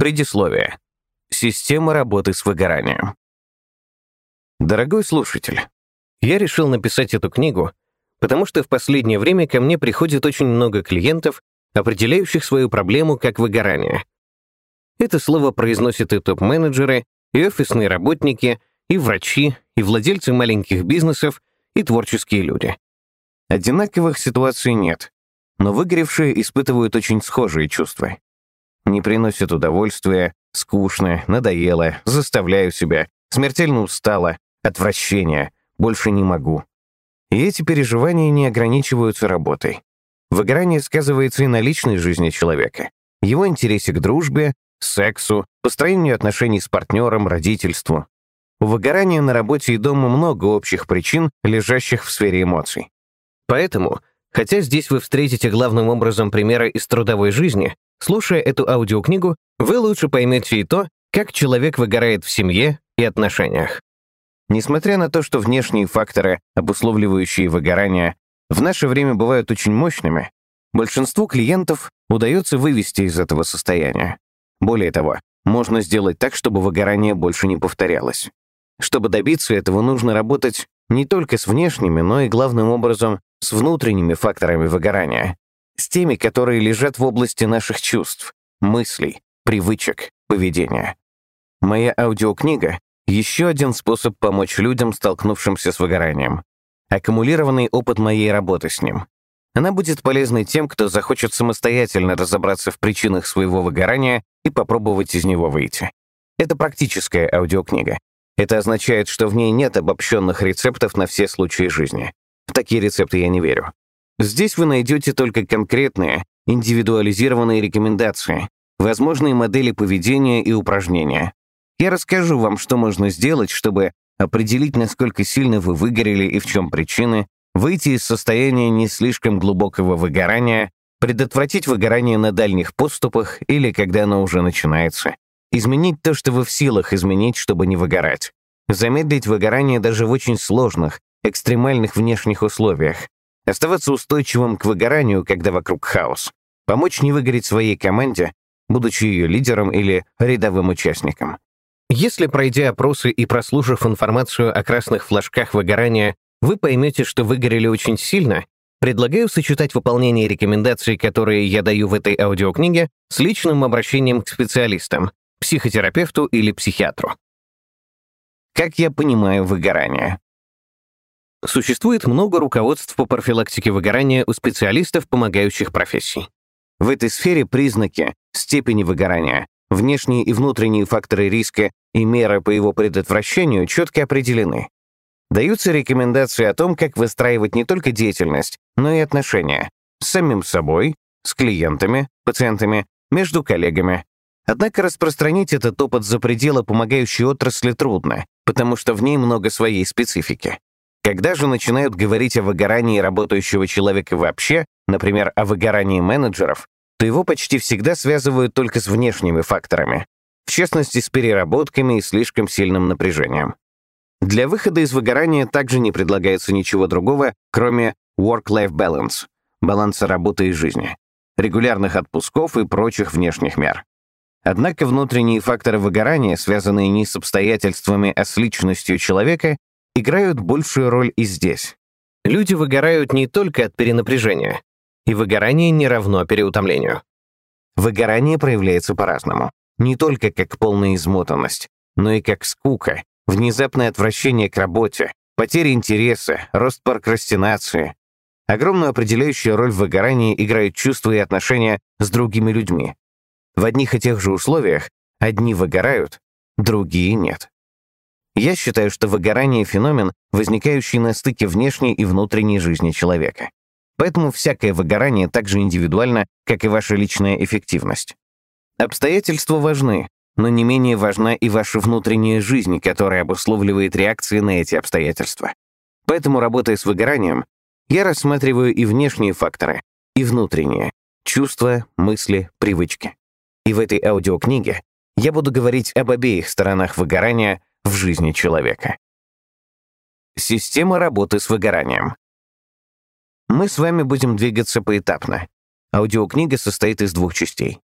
Предисловие. Система работы с выгоранием. Дорогой слушатель, я решил написать эту книгу, потому что в последнее время ко мне приходит очень много клиентов, определяющих свою проблему как выгорание. Это слово произносят и топ-менеджеры, и офисные работники, и врачи, и владельцы маленьких бизнесов, и творческие люди. Одинаковых ситуаций нет, но выгоревшие испытывают очень схожие чувства. Не приносит удовольствия, скучно, надоело, заставляю себя, смертельно устала, отвращение, больше не могу. И эти переживания не ограничиваются работой. Выгорание сказывается и на личной жизни человека, его интересе к дружбе, сексу, построению отношений с партнером, родительству. У выгорания на работе и дома много общих причин, лежащих в сфере эмоций. Поэтому, хотя здесь вы встретите главным образом примеры из трудовой жизни, слушая эту аудиокнигу, вы лучше поймете и то, как человек выгорает в семье и отношениях. Несмотря на то, что внешние факторы, обусловливающие выгорание, в наше время бывают очень мощными, большинству клиентов удается вывести из этого состояния. Более того, можно сделать так, чтобы выгорание больше не повторялось. Чтобы добиться этого, нужно работать не только с внешними, но и главным образом с внутренними факторами выгорания, с теми, которые лежат в области наших чувств, мыслей, привычек, поведения. Моя аудиокнига — еще один способ помочь людям, столкнувшимся с выгоранием. Аккумулированный опыт моей работы с ним. Она будет полезной тем, кто захочет самостоятельно разобраться в причинах своего выгорания и попробовать из него выйти. Это практическая аудиокнига. Это означает, что в ней нет обобщенных рецептов на все случаи жизни. В такие рецепты я не верю. Здесь вы найдете только конкретные, индивидуализированные рекомендации, возможные модели поведения и упражнения. Я расскажу вам, что можно сделать, чтобы определить, насколько сильно вы выгорели и в чем причины, выйти из состояния не слишком глубокого выгорания, предотвратить выгорание на дальних поступах или когда оно уже начинается, изменить то, что вы в силах изменить, чтобы не выгорать, замедлить выгорание даже в очень сложных, экстремальных внешних условиях, оставаться устойчивым к выгоранию, когда вокруг хаос, помочь не выгореть своей команде, будучи ее лидером или рядовым участником. Если, пройдя опросы и прослушав информацию о красных флажках выгорания, вы поймете, что выгорели очень сильно, предлагаю сочетать выполнение рекомендаций, которые я даю в этой аудиокниге, с личным обращением к специалистам, психотерапевту или психиатру. Как я понимаю выгорание? Существует много руководств по профилактике выгорания у специалистов помогающих профессий. В этой сфере признаки степени выгорания, внешние и внутренние факторы риска и меры по его предотвращению четко определены. Даются рекомендации о том, как выстраивать не только деятельность, но и отношения с самим собой, с клиентами, пациентами, между коллегами. Однако распространить этот опыт за пределы помогающей отрасли трудно, потому что в ней много своей специфики. Когда же начинают говорить о выгорании работающего человека вообще, например, о выгорании менеджеров, то его почти всегда связывают только с внешними факторами, в частности, с переработками и слишком сильным напряжением. Для выхода из выгорания также не предлагается ничего другого, кроме work-life balance — баланса работы и жизни, регулярных отпусков и прочих внешних мер. Однако внутренние факторы выгорания, связанные не с обстоятельствами, а с личностью человека, играют большую роль и здесь. Люди выгорают не только от перенапряжения, и выгорание не равно переутомлению. Выгорание проявляется по-разному. Не только как полная измотанность, но и как скука, внезапное отвращение к работе, потеря интереса, рост прокрастинации. Огромную определяющую роль в выгорании играют чувства и отношения с другими людьми. В одних и тех же условиях одни выгорают, другие нет. Я считаю, что выгорание — феномен, возникающий на стыке внешней и внутренней жизни человека. Поэтому всякое выгорание так же индивидуально, как и ваша личная эффективность. Обстоятельства важны, но не менее важна и ваша внутренняя жизнь, которая обусловливает реакции на эти обстоятельства. Поэтому, работая с выгоранием, я рассматриваю и внешние факторы, и внутренние — чувства, мысли, привычки. И в этой аудиокниге я буду говорить об обеих сторонах выгорания в жизни человека. Система работы с выгоранием. Мы с вами будем двигаться поэтапно. Аудиокнига состоит из двух частей.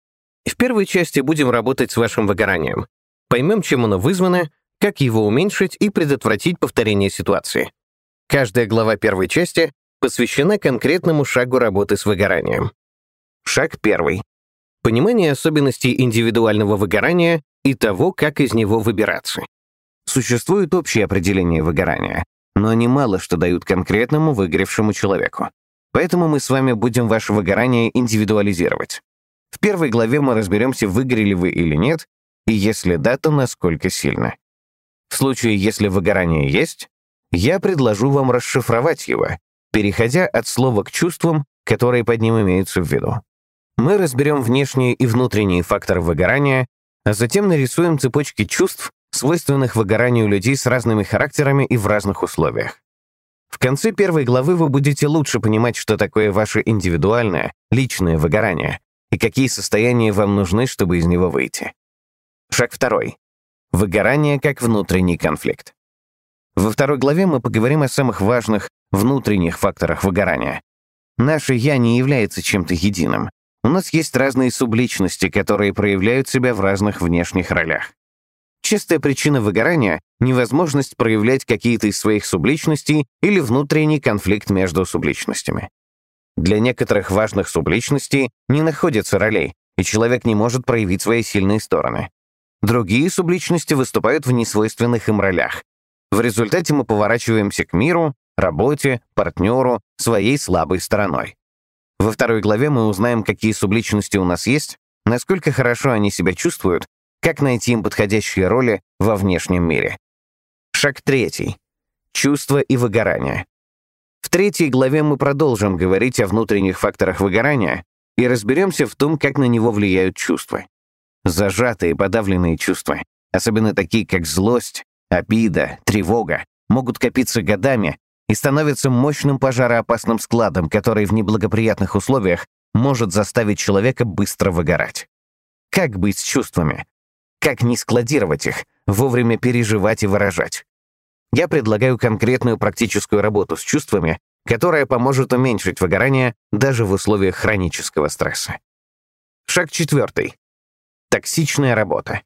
В первой части будем работать с вашим выгоранием. Поймем, чем оно вызвано, как его уменьшить и предотвратить повторение ситуации. Каждая глава первой части посвящена конкретному шагу работы с выгоранием. Шаг первый. Понимание особенностей индивидуального выгорания и того, как из него выбираться. Существует общее определение выгорания, но они мало что дают конкретному выгоревшему человеку. Поэтому мы с вами будем ваше выгорание индивидуализировать. В первой главе мы разберемся, выгорели вы или нет, и если да, то насколько сильно. В случае, если выгорание есть, я предложу вам расшифровать его, переходя от слова к чувствам, которые под ним имеются в виду. Мы разберем внешние и внутренние факторы выгорания, а затем нарисуем цепочки чувств, свойственных выгоранию людей с разными характерами и в разных условиях. В конце первой главы вы будете лучше понимать, что такое ваше индивидуальное, личное выгорание и какие состояния вам нужны, чтобы из него выйти. Шаг второй. Выгорание как внутренний конфликт. Во второй главе мы поговорим о самых важных внутренних факторах выгорания. Наше «я» не является чем-то единым. У нас есть разные субличности, которые проявляют себя в разных внешних ролях. Частая причина выгорания — невозможность проявлять какие-то из своих субличностей или внутренний конфликт между субличностями. Для некоторых важных субличностей не находится ролей, и человек не может проявить свои сильные стороны. Другие субличности выступают в несвойственных им ролях. В результате мы поворачиваемся к миру, работе, партнеру, своей слабой стороной. Во второй главе мы узнаем, какие субличности у нас есть, насколько хорошо они себя чувствуют, как найти им подходящие роли во внешнем мире. Шаг третий. Чувства и выгорание. В третьей главе мы продолжим говорить о внутренних факторах выгорания и разберемся в том, как на него влияют чувства. Зажатые, подавленные чувства, особенно такие, как злость, обида, тревога, могут копиться годами и становятся мощным пожароопасным складом, который в неблагоприятных условиях может заставить человека быстро выгорать. Как быть с чувствами? Как не складировать их, вовремя переживать и выражать? Я предлагаю конкретную практическую работу с чувствами, которая поможет уменьшить выгорание даже в условиях хронического стресса. Шаг четвертый. Токсичная работа.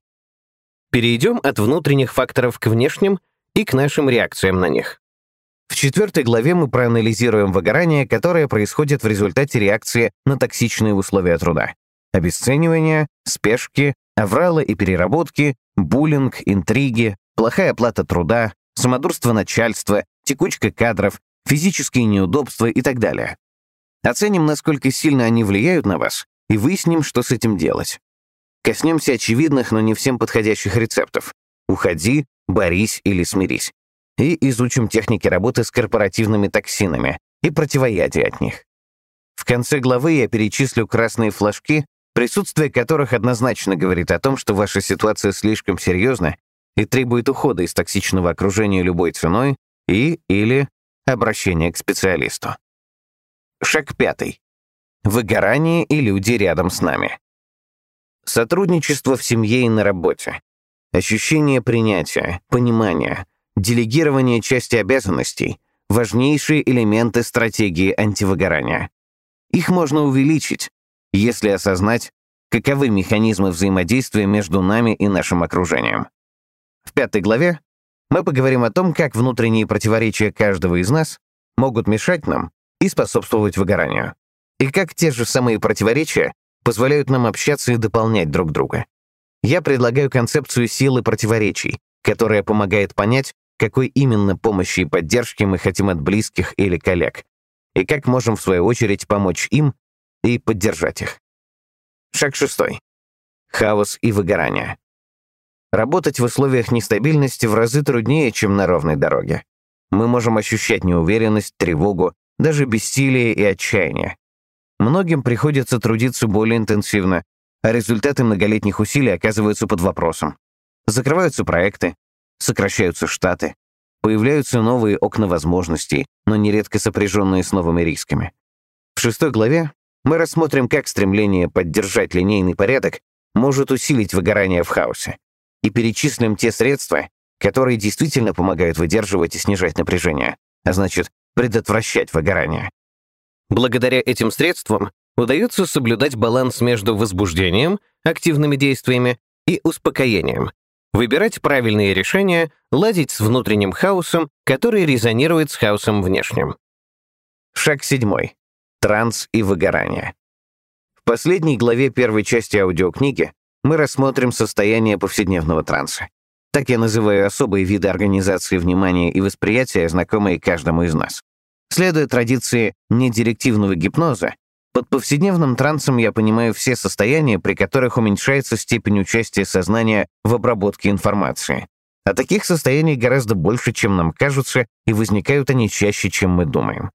Перейдем от внутренних факторов к внешним и к нашим реакциям на них. В четвертой главе мы проанализируем выгорание, которое происходит в результате реакции на токсичные условия труда. Обесценивание, спешки, авралы и переработки, буллинг, интриги, плохая оплата труда, самодурство начальства, текучка кадров, физические неудобства и так далее. Оценим, насколько сильно они влияют на вас, и выясним, что с этим делать. Коснемся очевидных, но не всем подходящих рецептов. Уходи, борись или смирись. И изучим техники работы с корпоративными токсинами и противоядие от них. В конце главы я перечислю красные флажки, присутствие которых однозначно говорит о том, что ваша ситуация слишком серьезна и требует ухода из токсичного окружения любой ценой и или обращения к специалисту. Шаг пятый. Выгорание и люди рядом с нами. Сотрудничество в семье и на работе. Ощущение принятия, понимания, делегирование части обязанностей — важнейшие элементы стратегии антивыгорания. Их можно увеличить, если осознать, каковы механизмы взаимодействия между нами и нашим окружением. В пятой главе мы поговорим о том, как внутренние противоречия каждого из нас могут мешать нам и способствовать выгоранию, и как те же самые противоречия позволяют нам общаться и дополнять друг друга. Я предлагаю концепцию силы противоречий, которая помогает понять, какой именно помощи и поддержки мы хотим от близких или коллег, и как можем, в свою очередь, помочь им и поддержать их. Шаг шестой. Хаос и выгорание. Работать в условиях нестабильности в разы труднее, чем на ровной дороге. Мы можем ощущать неуверенность, тревогу, даже бессилие и отчаяние. Многим приходится трудиться более интенсивно, а результаты многолетних усилий оказываются под вопросом. Закрываются проекты, сокращаются штаты, появляются новые окна возможностей, но нередко сопряженные с новыми рисками. В шестой главе мы рассмотрим, как стремление поддержать линейный порядок может усилить выгорание в хаосе, и перечислим те средства, которые действительно помогают выдерживать и снижать напряжение, а значит, предотвращать выгорание. Благодаря этим средствам удается соблюдать баланс между возбуждением, активными действиями, и успокоением, выбирать правильные решения, ладить с внутренним хаосом, который резонирует с хаосом внешним. Шаг седьмой. Транс и выгорание. В последней главе первой части аудиокниги мы рассмотрим состояние повседневного транса. Так я называю особые виды организации внимания и восприятия, знакомые каждому из нас. Следуя традиции недирективного гипноза, под повседневным трансом я понимаю все состояния, при которых уменьшается степень участия сознания в обработке информации. А таких состояний гораздо больше, чем нам кажется, и возникают они чаще, чем мы думаем.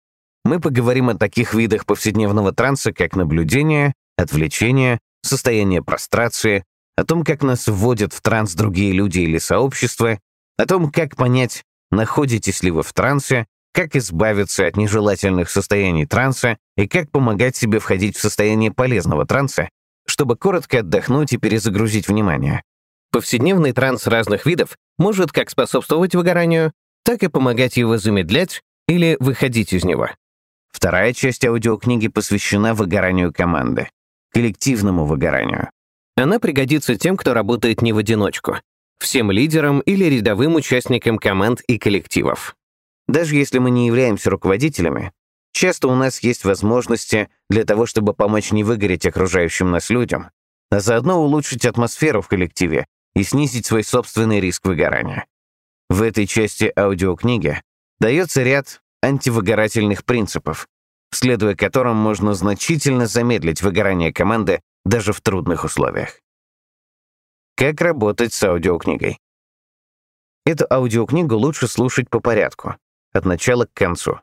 Мы поговорим о таких видах повседневного транса, как наблюдение, отвлечение, состояние прострации, о том, как нас вводят в транс другие люди или сообщества, о том, как понять, находитесь ли вы в трансе, как избавиться от нежелательных состояний транса и как помогать себе входить в состояние полезного транса, чтобы коротко отдохнуть и перезагрузить внимание. Повседневный транс разных видов может как способствовать выгоранию, так и помогать его замедлять или выходить из него. Вторая часть аудиокниги посвящена выгоранию команды, коллективному выгоранию. Она пригодится тем, кто работает не в одиночку, всем лидерам или рядовым участникам команд и коллективов. Даже если мы не являемся руководителями, часто у нас есть возможности для того, чтобы помочь не выгореть окружающим нас людям, а заодно улучшить атмосферу в коллективе и снизить свой собственный риск выгорания. В этой части аудиокниги дается ряд антивыгорательных принципов, следуя которым можно значительно замедлить выгорание команды даже в трудных условиях. Как работать с аудиокнигой? Эту аудиокнигу лучше слушать по порядку, от начала к концу.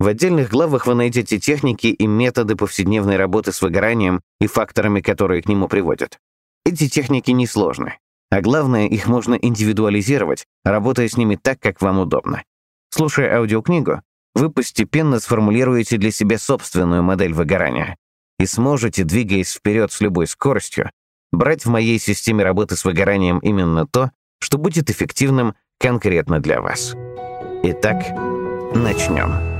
В отдельных главах вы найдете техники и методы повседневной работы с выгоранием и факторами, которые к нему приводят. Эти техники несложны, а главное, их можно индивидуализировать, работая с ними так, как вам удобно. Слушая аудиокнигу, вы постепенно сформулируете для себя собственную модель выгорания и сможете, двигаясь вперед с любой скоростью, брать в моей системе работы с выгоранием именно то, что будет эффективным конкретно для вас. Итак, начнем.